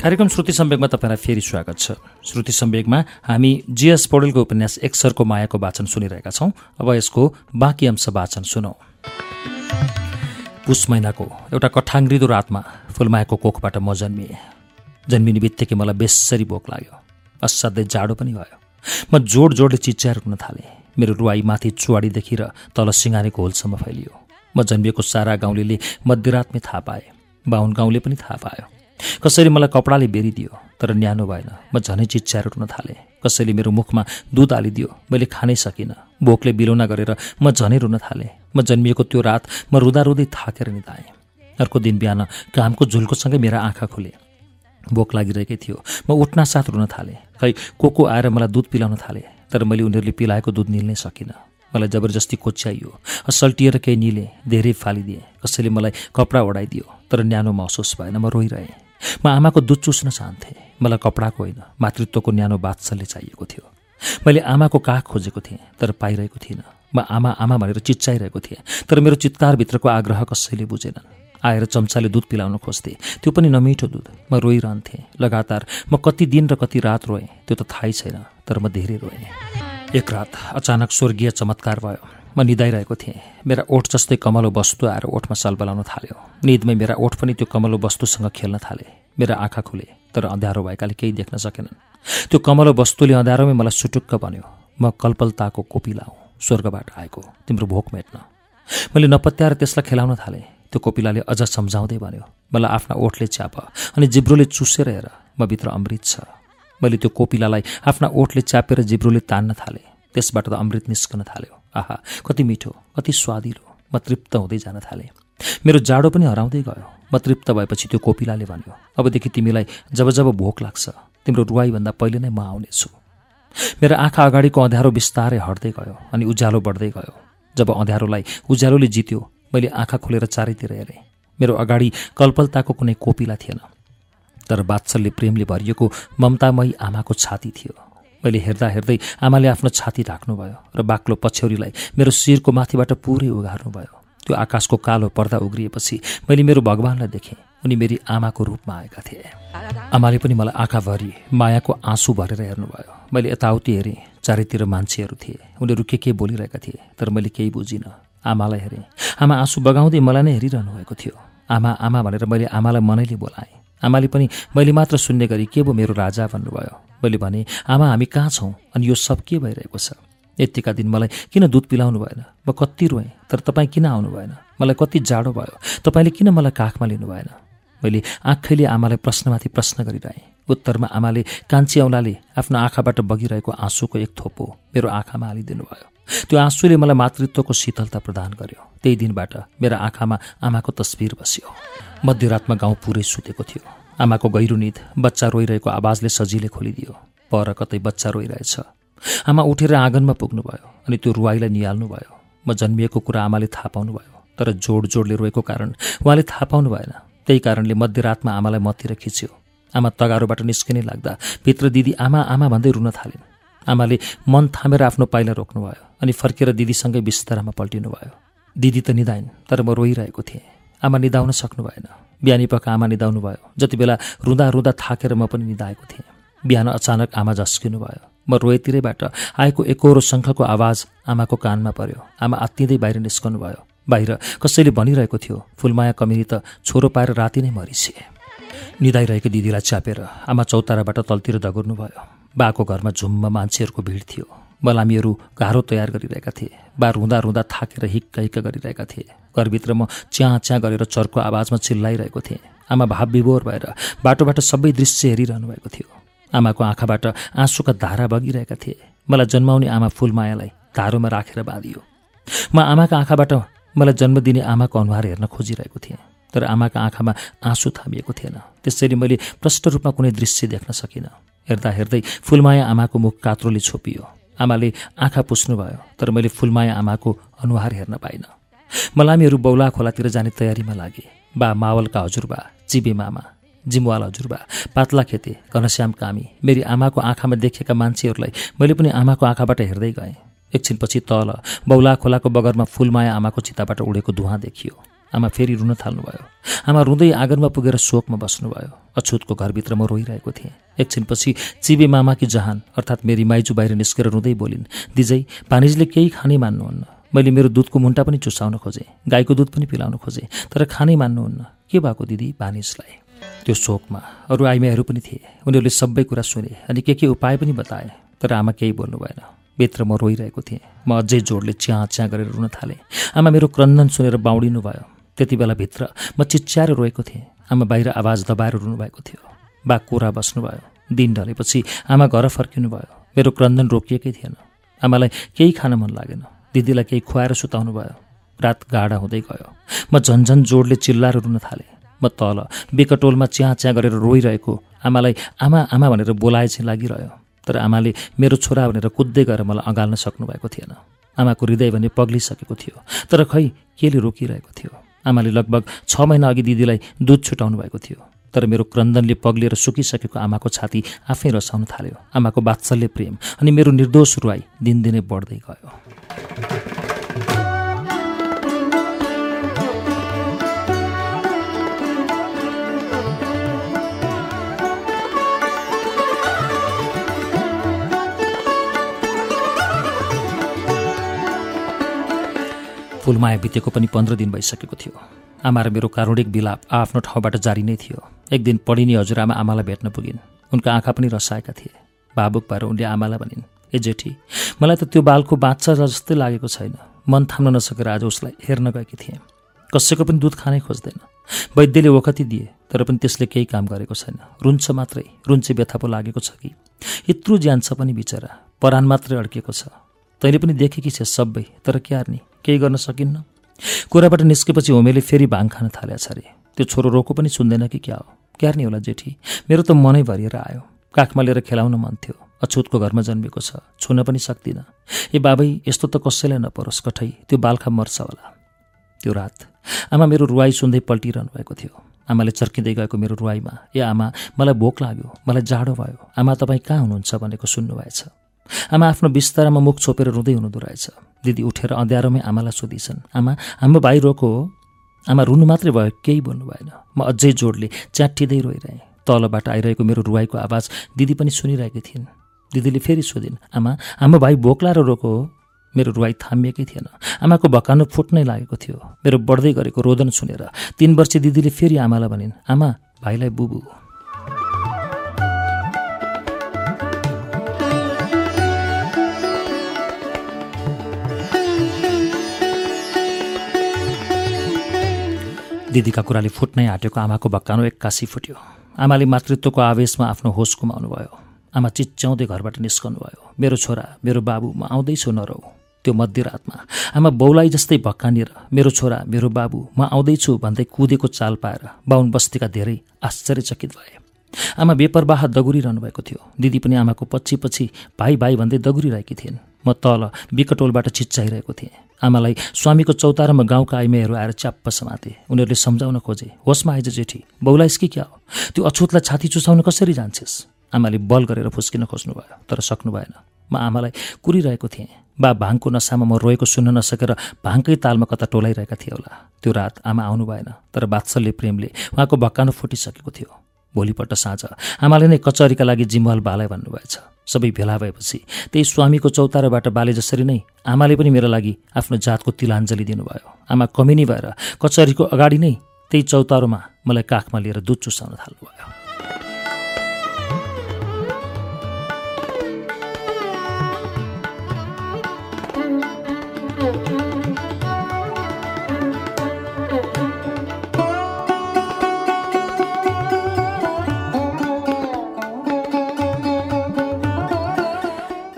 A: कार्यक्रम श्रुति सम्वेकमा तपाईँलाई फेरि स्वागत छ। श्रुति सम्वेकमा हामी जिएस पौडेलको उपन्यास एकसरको मायाको वाचन सुनिरहेका छौँ। अब यसको बाँकी अंश वाचन सुनौ। पुष महिनाको एउटा कठाङ्ग्रिदो रातमा फुलमायाको कोखबाट म जन्मिएँ। जन्मिने बित्तिकै मलाई बेसरी भोक लाग्यो। असाध्यै जाडो पनि भयो। म जोड जोडले चिच्याएर रुन थालेँ। मेरो रुवाई माथि चुवाडीदेखि र तल सिँगानेको होलसम्म फैलियो। म जन्मिएको सारा गाउँले मध्यरातमै थाहा पाएँ। बाहुन गाउँले पनि थाहा पायो। कसैले मलाई कपडाले बेरिदियो तर न्यानो भएन। म झनै चिच्याएर रुन थालेँ। कसैले मेरो मुखमा दुध हालिदियो मैले खानै सकिनँ। भोकले बिलौना गरेर म झनै रुन थालेँ। म जन्मिएको त्यो रात म रुँदा रुँदै थाकेर निधाएँ। अर्को दिन बिहान कामको झुल्कोसँगै मेरा आँखा खुले। भोक लागिरहेकै थियो। म उठ्न साथ रुन थालेँ। खै को को आएर मलाई दुध पिलाउन थाले? तर मैले उनीहरूले पिलाएको दुध निल्नै सकिनँ। मलाई जबरजस्ती कोच्याइयो। सल्टिएर केही निले धेरै फालिदिए। कसैले मलाई कपडा ओढाइदियो तर न्यानो महसुस भएन। म रोइरहेँ। म आमाको दुध चुस्न चाहन्थेँ। मलाई कपडाको होइन मातृत्वको न्यानो बात्सल्य चाहिएको थियो। मैले आमाको काख खोजेको थिएँ तर पाइरहेको थिइनँ म आमा आमा भनेर चिच्चाइरहेको थिएँ तर मेरो चित्कारभित्रको आग्रह कसैले बुझेनन्। आएर चम्चाले दुध पिलाउन खोज्थे। त्यो पनि नमिठो दुध। म रोइरहन्थेँ। लगातार म कति दिन र कति रात रोएँ त्यो त थाहै छैन तर म धेरै रोएँ। एक रात अचानक स्वर्गीय चमत्कार भयो। म निदाइरहेको थिएँ। मेरा ओठ जस्तै कमलो वस्तु आएर ओठमा सलबलाउन थाल्यो। निदमै मेरा ओठ पनि त्यो कमलो वस्तुसँग खेल्न थाले। मेरा आँखा खुले तर अँध्यारो भएकाले केही देख्न सकेनन्। त्यो कमलो वस्तुले अँध्यारोमै मलाई सुटुक्क बन्यो म कल्पलताको कोपी लाउँ स्वर्गबाट आएको तिम्रो भोक मेट्न। मैले नपत्याएर त्यसलाई खेलाउन थालेँ। त्यो कोपिलाले अझ सम्झाउँदै भन्यो मलाई आफ्ना ओठले च्याप अनि जिब्रोले चुसेर हेर म भित्र अमृत छ। मैले त्यो कोपिलालाई आफ्ना ओठले च्यापेर जिब्रोले तान्न थालेँ। त्यसबाट त अमृत निस्कन थाल्यो। आहा कति मिठो कति स्वादिलो म तृप्त हुँदै जान थालेँ। मेरो जाडो पनि हराउँदै गयो। म तृप्त भएपछि त्यो कोपिलाले भन्यो अबदेखि तिमीलाई जब जब भोक लाग्छ तिम्रो रुवाईभन्दा पहिले नै म आउनेछु। मेरो आँखा अगाडिको अँध्यारो बिस्तारै हट्दै गयो अनि उज्यालो बढ्दै गयो। जब अँध्यारोलाई उज्यालोले जित्यो मैले आँखा खोलेर चारैतिर हेरेँ। मेरो अगाडि कल्पलताको कुनै कोपिला थिएन। तर बात्सल्य प्रेमले भरिएको ममतामयी आमाको छाती थियो। मैले हेर्दा हेर्दै आमाले आफ्नो छाती राख्नुभयो र बाक्लो पछ्यौरीलाई मेरो शिरको माथिबाट पुरै उघार्नुभयो। त्यो आकाशको कालो पर्दा उग्रिएपछि मैले मेरो भगवान्लाई देखेँ। उनी मेरी आमाको रूपमा आएका थिए। आमाले पनि मलाई आँखाभरि मायाको आँसु भरेर हेर्नुभयो। मैले यताउति हेरेँ चारैतिर मान्छेहरू थिए। उनीहरू के के बोलिरहेका थिए तर मैले केही बुझिनँ। आमालाई हेरेँ। आमा आँसु बगाउँदै मलाई नै हेरिरहनु भएको थियो। आमा आमा भनेर मैले आमालाई मनैले बोलाएँ। आमाले पनि मैले मात्र सुन्ने गरी के भो मेरो राजा भन्नुभयो। मैले भने आमा हामी कहाँ छौँ? अनि यो सब के भइरहेको छ? यतिका दिन मलाई किन दुध पिलाउनु भएन? म कति रोएँ तर तपाईँ किन आउनु भएन? मलाई कति जाडो भयो। तपाईँले किन मलाई काखमा लिनु भएन? मैले आँखैले आमालाई प्रश्नमाथि प्रश्न गरिरहेँ। उत्तरमा आमाले कान्छी औँलाले आफ्नो आँखाबाट बगिरहेको आँसुको एक थोपो मेरो आँखामा हालिदिनु भयो त्यो आँसुले मलाई मातृत्वको शीतलता प्रदान गर्यो। त्यही दिनबाट मेरा आँखामा आमाको तस्बिर बस्यो। मध्यरातमा गाउँ पुरै सुतेको थियो। आमाको गहिरो निद बच्चा रोइरहेको आवाजले सजिलै खोलिदियो। पर कतै बच्चा रोइरहेछ। आमा उठेर आँगनमा पुग्नुभयो अनि त्यो रुवाईलाई निहाल्नुभयो। म जन्मिएको कुरा आमाले थाहा पाउनुभयो तर जोड जोडले रोएको कारण उहाँले थाहा पाउनु भएन। त्यही कारणले मध्यरातमा आमालाई मतिर खिच्यो। आमा तगारोबाट निस्किनै लाग्दा भित्र दिदी आमा आमा भन्दै रुन थालिन्। आमाले मन थामेर आफ्नो पाइला रोक्नुभयो अनि फर्केर दिदीसँगै बिस्तारामा पल्टिनु भयो दिदी त निधाइन् तर म रोइरहेको थिएँ। आमा निदाउन सक्नु भएन। बिहानी पख आमा निदाउनु भयो। जति बेला रुँदा रुँदा थाकेर म पनि निधाएको थिएँ। बिहान अचानक आमा झस्किनु भयो। म रोएतिरैबाट आएको एकहोरो शङ्खको आवाज आमाको कानमा पर्यो। आमा आत्तिँदै बाहिर निस्कनु भयो। बाहिर कसैले भनिरहेको थियो फुलमाया कमिनी त छोरो पाएर राति नै मरिसे निदाइरहेको दिदीलाई च्यापेर आमा चौताराबाट तलतिर दगुर्नु भयो। बाको घरमा झुम्म मान्छेहरूको भिड थियो। बलामीहरू घारो तयार गरिरहेका थिए। बा रुँदा रुँदा थाकेर हिक्क हिक्क गरिरहेका थिए। घरभित्र म च्या च्या गरेर चर्को आवाजमा चिल्लाइरहेको थिएँ। आमा भाव विभोर भएर बाटोबाट सबै दृश्य हेरिरहनु भएको थियो। आमाको आँखाबाट आँसुका धारा बगिरहेका थिए। मलाई जन्माउने आमा फुलमायालाई धारोमा राखेर बाँधियो। म आमाका आँखाबाट मलाई जन्म दिने आमाको अनुहार हेर्न खोजिरहेको थिएँ। तर आमाका आँखामा आँसु थामिएको थिएन। त्यसैले मैले प्रष्ट रूपमा कुनै दृश्य देख्न सकिनँ। हेर्दा हेर्दै फुलमाया आमाको मुख कात्रोले छोपियो। आमाले आँखा पुस्नुभयो तर मैले फुलमाया आमाको अनुहार हेर्न पाइनँ। मलामीहरू बौला खोलातिर जाने तयारीमा लागे। बा मावलका हजुरबा चिबे मामा जिमवाल हजुरबा पातला खेते घनश्याम कामी मेरी आमाको आँखामा देखेका मान्छेहरूलाई मैले पनि आमाको आँखाबाट हेर्दै गएँ। एकछिनपछि तल बौला खोलाको बगरमा फुलमाया आमाको चिताबाट उडेको धुवा देखियो। आमा फेरि रुन थाल्नुभयो। आमा रुँदै आँगनमा पुगेर शोकमा बस्नुभयो। अछुतको घरभित्र म रोइरहेको थिएँ। एकछिनपछि चिबे मामाकी जहान अर्थात् मेरी माइजू बाहिर निस्केर रुँदै बोलिन् दिजै पानिजले केही खानै मान्नुहुन्न। मैले मेरो दुधको मुन्टा पनि चुसाउन खोजेँ गाईको दुध पनि पिलाउन खोजेँ तर खानै मान्नुहुन्न। के भएको दिदी बानिजलाई त्यो शोकमा अरू आइमाईहरू पनि थिए। उनीहरूले सबै कुरा सुने अनि के के उपाय पनि बताए तर आमा केही बोल्नु भएन। भित्र म रोइरहेको थिएँ। म अझै जोडले च्याँ च्याँ गरेर रुन थालेँ। आमा मेरो क्रन्दन सुनेर बाउडिनु भयो त्यति बेला भित्र म चिच्याएर रोएको थिएँ। आमा बाहिर आवाज दबाएर रुनुभएको थियो। बा कोरा बस्नुभयो। दिन ढलेपछि आमा घर फर्किनु भयो मेरो क्रन्दन रोकिएकै थिएन। आमालाई केही खान मन लागेन। दिदीलाई केही खुवाएर सुताउनु भयो रात गाडा हुँदै गयो। म झन्झन जोडले चिल्लाएर रुन थालेँ। म तल बेकटोलमा च्याँ च्याँ गरेर रोइरहेको आमालाई आमा आमा भनेर बोलाए चाहिँ लागिरह्यो। तर आमाले मेरो छोरा भनेर कुद्दै गएर मलाई अँगाल्न सक्नुभएको थिएन। आमाको हृदय भने पग्लिसकेको थियो। तर खै केले रोकिरहेको थियो? आमाले लगभग छ महिना अघि दिदीलाई दुध छुटाउनु भएको थियो। तर मेरो क्रन्दनले पग्लिएर सुकिसकेको आमाको छाती आफै रसाउन थाल्यो। आमाको बात्सल्य प्रेम अनि मेरो निर्दोष रुवाई दिनदिनै बढ्दै गयो। फुलमाया बितेको पनि पन्ध्र दिन भइसकेको थियो। आमा र मेरो कारुणिक बिलाप आफ्नो ठाउँबाट जारी नै थियो। एक दिन पढिने हजुरआमा आमालाई भेट्न पुगिन्। उनका आँखा पनि रसाएका थिए। भावुक भएर उनले आमालाई भनिन् ए जेठी मलाई त त्यो बालको बाँच्चा जस्तै लागेको छैन। मन थाम्न नसकेर आज उसलाई हेर्न गएकी थिएँ। कसैको पनि दुध खानै खोज्दैन। वैद्यले वखती दिए तर पनि त्यसले केही काम गरेको छैन। रुन्छ मात्रै रुन्चे व्यथा पो लागेको छ कि? यत्रो ज्यान छ पनि बिचरा। परान मात्रै अड्किएको छ। तैँले पनि देखेकी छ सबै तर क्यार्नी केही गर्न सकिन्न। कुराबाट निस्केपछि होमेले फेरि भाङ खान थाले छ अरे। त्यो छोरो रोको पनि सुन्दैन कि क्या हो? क्यार्नी होला जेठी? मेरो त मनै भरिएर आयो। काखमा लिएर खेलाउन मन थियो। अछुतको घरमा जन्मेको छ। छुन पनि सक्दिनँ। ए बाबै यस्तो त कसैलाई नपरोस् कठै। त्यो बालखा मर्छ होला। त्यो रात आमा मेरो रुवाई सुन्दै पल्टिरहनु भएको थियो। आमाले चर्किँदै गएको मेरो रुवाईमा ए आमा मलाई भोक लाग्यो। मलाई जाडो भयो। आमा तपाईँ कहाँ हुनुहुन्छ? भनेको सुन्नुभएछ। आमा आफ्नो बिस्तारामा मुख छोपेर रुँदै हुनुहुँदो रहेछ। दिदी उठेर अँध्यारोमै आमालाई सोधिछन् आमा हाम्रो भाइ रोको हो। आमा रुनु मात्रै भयो केही भन्नु भएन। म अझै जोडले च्याटिँदै रोइरहेँ। तलबाट आइरहेको मेरो रुवाईको आवाज दिदी पनि सुनिरहेकी थिइन्। दिदीले फेरि सोधिन् आमा हाम्रो भाइ भोक लाएर रोको हो। मेरो रुवाई थामिएकै थिएन। आमाको भकानो फुट्नै लागेको थियो। मेरो बढ्दै गरेको रोदन सुनेर तिन वर्ष दिदीले फेरि आमालाई भनिन् आमा भाइलाई बुबु। दिदीका कुराले फुट्नै आँटेको आमाको भक्कानो एक्कासी फुट्यो। आमाले मातृत्वको आवेशमा आफ्नो होस गुमाउनु भयो आमा चिच्याउँदै घरबाट निस्कनु भयो मेरो छोरा मेरो बाबु म आउँदैछु नरौ। त्यो मध्यरातमा। आमा बौलाई जस्तै भक्कानिएर मेरो छोरा मेरो बाबु म आउँदैछु भन्दै कुदेको चाल पाएर बाहुन बस्तीका धेरै आश्चर्यचकित भए। आमा बेपरवाह दगुरिरहनु भएको थियो। दिदी पनि आमाको पछि पछि भाइ भाइ भन्दै दगुरिरहेकी थिइन्। म तल बिकटोलबाट चिच्चाइरहेको थिएँ। आमालाई स्वामीको चौतारामा गाउँका आइमाईहरू आएर च्याप्प समाते। उनीहरूले सम्झाउन खोजे होसमा आइज जेठी बौलाइस कि क्या हो? त्यो अछुतलाई छाती चुसाउन कसरी जान्छेस्? आमाले बल गरेर फुस्किन खोज्नुभयो तर सक्नु भएन। म आमालाई कुरिरहेको थिएँ। बा भाङको नसामा म रोएको सुन्न नसकेर भाङकै तालमा कता टोलाइरहेका थिए होला। त्यो रात आमा आउनु भएन तर बात्सल्य प्रेमले उहाँको भक्कानो फुटिसकेको थियो। भोलिपल्ट साँझ आमाले नै कचहरीका लागि जिम्मल बालाई भन्नुभएछ। सबै भेला भएपछि त्यही स्वामीको चौतारोबाट बाले जसरी नै आमाले पनि मेरो लागि आफ्नो जातको तिलाञ्जली दिनुभयो। आमा कमिनी भएर कचहरीको अगाडि नै त्यही चौतारोमा मलाई काखमा लिएर दुध चुसाउन थाल्नुभयो।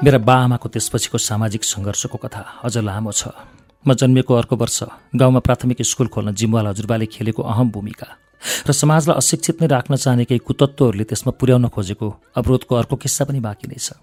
A: मेरा बाआमाको त्यसपछिको सामाजिक सङ्घर्षको कथा अझ लामो छ। म जन्मिएको अर्को वर्ष गाउँमा प्राथमिक स्कुल खोल्न जिम्वाल हजुरबाले खेलेको अहम भूमिका र समाजलाई अशिक्षित नै राख्न चाहने केही कुतत्वहरूले त्यसमा पुर्याउन खोजेको अवरोधको अर्को किस्सा पनि बाँकी नै छ।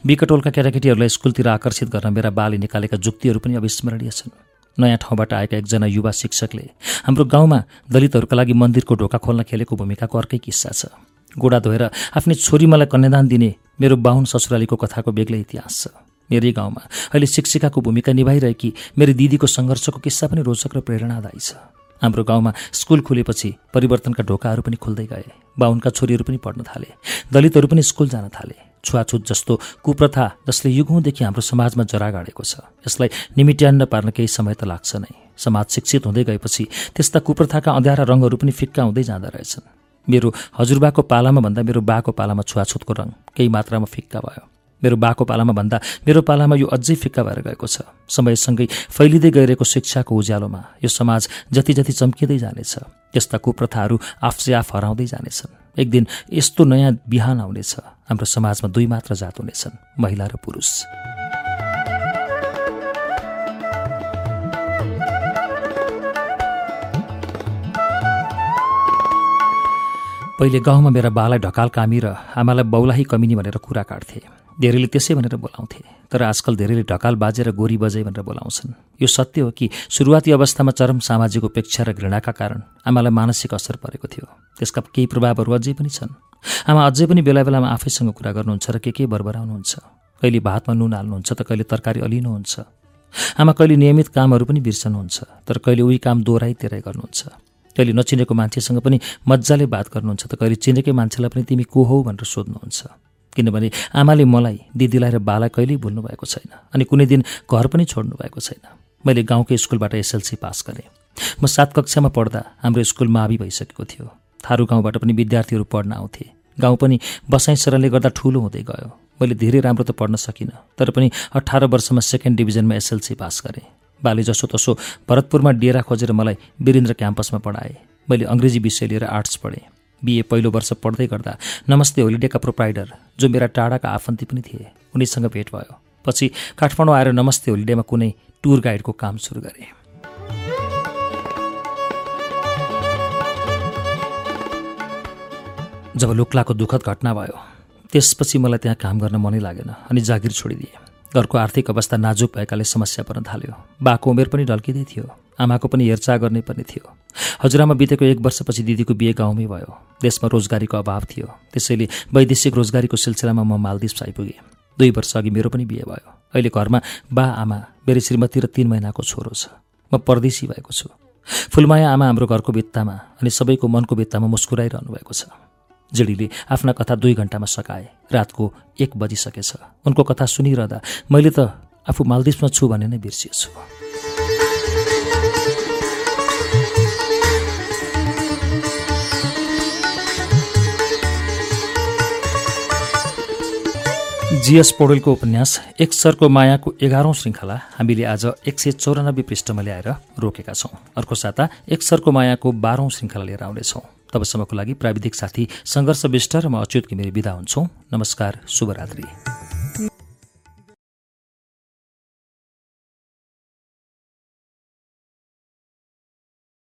A: बिकटोलका केटाकेटीहरूलाई स्कुलतिर आकर्षित गर्न मेरा बाले निकालेका जुक्तिहरू पनि अविस्मरणीय छन्। नयाँ ठाउँबाट आएका एकजना युवा शिक्षकले हाम्रो गाउँमा दलितहरूका लागि मन्दिरको ढोका खोल्न खेलेको भूमिकाको अर्कै किस्सा छ। गोडा धोएर आफ्नै छोरी मलाई कन्यादान दिने मेरो बाहुन ससुरालीको कथाको बेग्लै इतिहास छ। मेरै गाउँमा अहिले शिक्षिकाको भूमिका निभाइरहेकी मेरो दिदीको सङ्घर्षको किस्सा पनि रोचक र प्रेरणादायी छ। हाम्रो गाउँमा स्कुल खुलेपछि परिवर्तनका ढोकाहरू पनि खुल्दै गए। बाहुनका छोरीहरू पनि पढ्न थाले। दलितहरू पनि स्कुल जान थाले। छुवाछुत जस्तो कुप्रथा जसले युगौँदेखि हाम्रो समाजमा जरा गाडेको छ। यसलाई निमिट्यान्न पार्न केही समय त लाग्छ नै। समाज शिक्षित हुँदै गएपछि त्यस्ता कुप्रथाका अँध्यारा रङहरू पनि फिक्का हुँदै जाँदो रहेछन्। मेरो हजुरबाको पालामा भन्दा मेरो बाको पालामा छुवाछुतको रङ केही मात्रामा फिक्का भयो। मेरो बाको पालामा भन्दा मेरो पालामा यो अझै फिक्का भएर गएको छ। समयसँगै फैलिँदै गइरहेको शिक्षाको उज्यालोमा यो समाज जति जति चम्किँदै जानेछ यस्ता कुप्रथाहरू आफसे आफ हराउँदै जानेछन्। एक दिन यस्तो नयाँ बिहान आउनेछ। हाम्रो समाजमा दुई मात्र जात हुनेछन् महिला र पुरुष। पहिले गाउँमा मेरा बालाई ढकाल कामी र आमालाई बौलाही कमिनी भनेर कुरा काट्थे। धेरैले त्यसै भनेर बोलाउँथे। तर आजकल धेरैले ढकाल बाजेर गोरी बजे भनेर बोलाउँछन्। यो सत्य हो कि सुरुवाती अवस्थामा चरम सामाजिक उपेक्षा र घृणाका कारण आमालाई मानसिक असर परेको थियो। त्यसका केही प्रभावहरू अझै पनि छन्। आमा अझै पनि बेला बेलामा आफैसँग कुरा गर्नुहुन्छ र के के बरबराउनुहुन्छ। कहिले भातमा नुन हाल्नुहुन्छ त कहिले तरकारी अलिनुहुन्छ। आमा कहिले नियमित कामहरू पनि बिर्सनुहुन्छ। तर कहिले उही काम दोहोऱ्याइ तेह्रै गर्नुहुन्छ। कहिले नचिनेको मान्छेसँग पनि मजाले बात गर्नुहुन्छ त कहिले चिनेकै मान्छेलाई पनि तिमी को हौ भनेर सोध्नुहुन्छ। किनभने आमाले मलाई दिदीलाई र बालाई कहिल्यै भुल्नु भएको छैन अनि कुनै दिन घर पनि छोड्नु भएको छैन। मैले गाउँकै स्कुलबाट एसएलसी पास गरेँ। म सात कक्षामा पढ्दा हाम्रो स्कुल मावि भइसकेको थियो। थारू गाउँबाट पनि विद्यार्थीहरू पढ्न आउँथे। गाउँ पनि बसाइ सरलले गर्दा ठुलो हुँदै गयो। मैले धेरै राम्रो त पढ्न सकिनँ तर पनि अठार वर्षमा सेकेन्ड डिभिजनमा एसएलसी पास गरेँ। बाले जसो तसो भरतपुरमा डेरा खोजेर मलाई वीरेन्द्र क्याम्पसमा पढाएँ। मैले अङ्ग्रेजी विषय लिएर आर्ट्स पढेँ। बिए पहिलो वर्ष पढ्दै गर्दा नमस्ते होलिडेका प्रोप्राइडर जो मेरा टाढाका आफन्ती पनि थिए उनीसँग भेट भयो। पछि काठमाडौँ आएर नमस्ते होलिडेमा कुनै टुर गाइडको काम सुरु गरेँ। जब लुक्लाको दुःखद घटना भयो त्यसपछि मलाई त्यहाँ काम गर्न मनै लागेन अनि जागिर छोडिदिएँ। घरको आर्थिक अवस्था नाजुक भएकाले समस्या पर्न थाल्यो। बाको उमेर पनि ढल्किँदै थियो। आमाको पनि हेरचाह गर्नै पर्ने थियो। हजुरआमा बितेको एक वर्षपछि दिदीको बिहे गाउँमै भयो। देशमा रोजगारीको अभाव थियो। त्यसैले वैदेशिक रोजगारीको सिलसिलामा म मालदिप्स आइपुगेँ। दुई वर्ष अघि मेरो पनि बिहे भयो। अहिले घरमा बा आमा मेरो श्रीमती र तिन महिनाको छोरो छ। म परदेशी भएको छु। फुलमाया आमा हाम्रो घरको भित्तामा अनि सबैको मनको भित्तामा मुस्कुराइरहनु भएको छ। जिडीले आफ्ना कथा दुई घन्टामा सकाए रातको एक बजिसकेछ। उनको कथा सुनिरहँदा मैले त आफू मालदिप्समा छु भने नै बिर्सिएछु। जीएस पौडेलको उपन्यास एक सरको मायाको एघारौँ श्रृङ्खला हामीले आज एक सय चौरानब्बे पृष्ठमा ल्याएर रोकेका छौँ। अर्को साता एक सरको मायाको बाह्रौँ श्रृङ्खला लिएर आउनेछौँ। तबसम्मको लागि प्राविधिक साथी सङ्घर्ष विष्ट र म अच्युत घिमिरे विदा हुन्छौँ। नमस्कार शुभरात्री।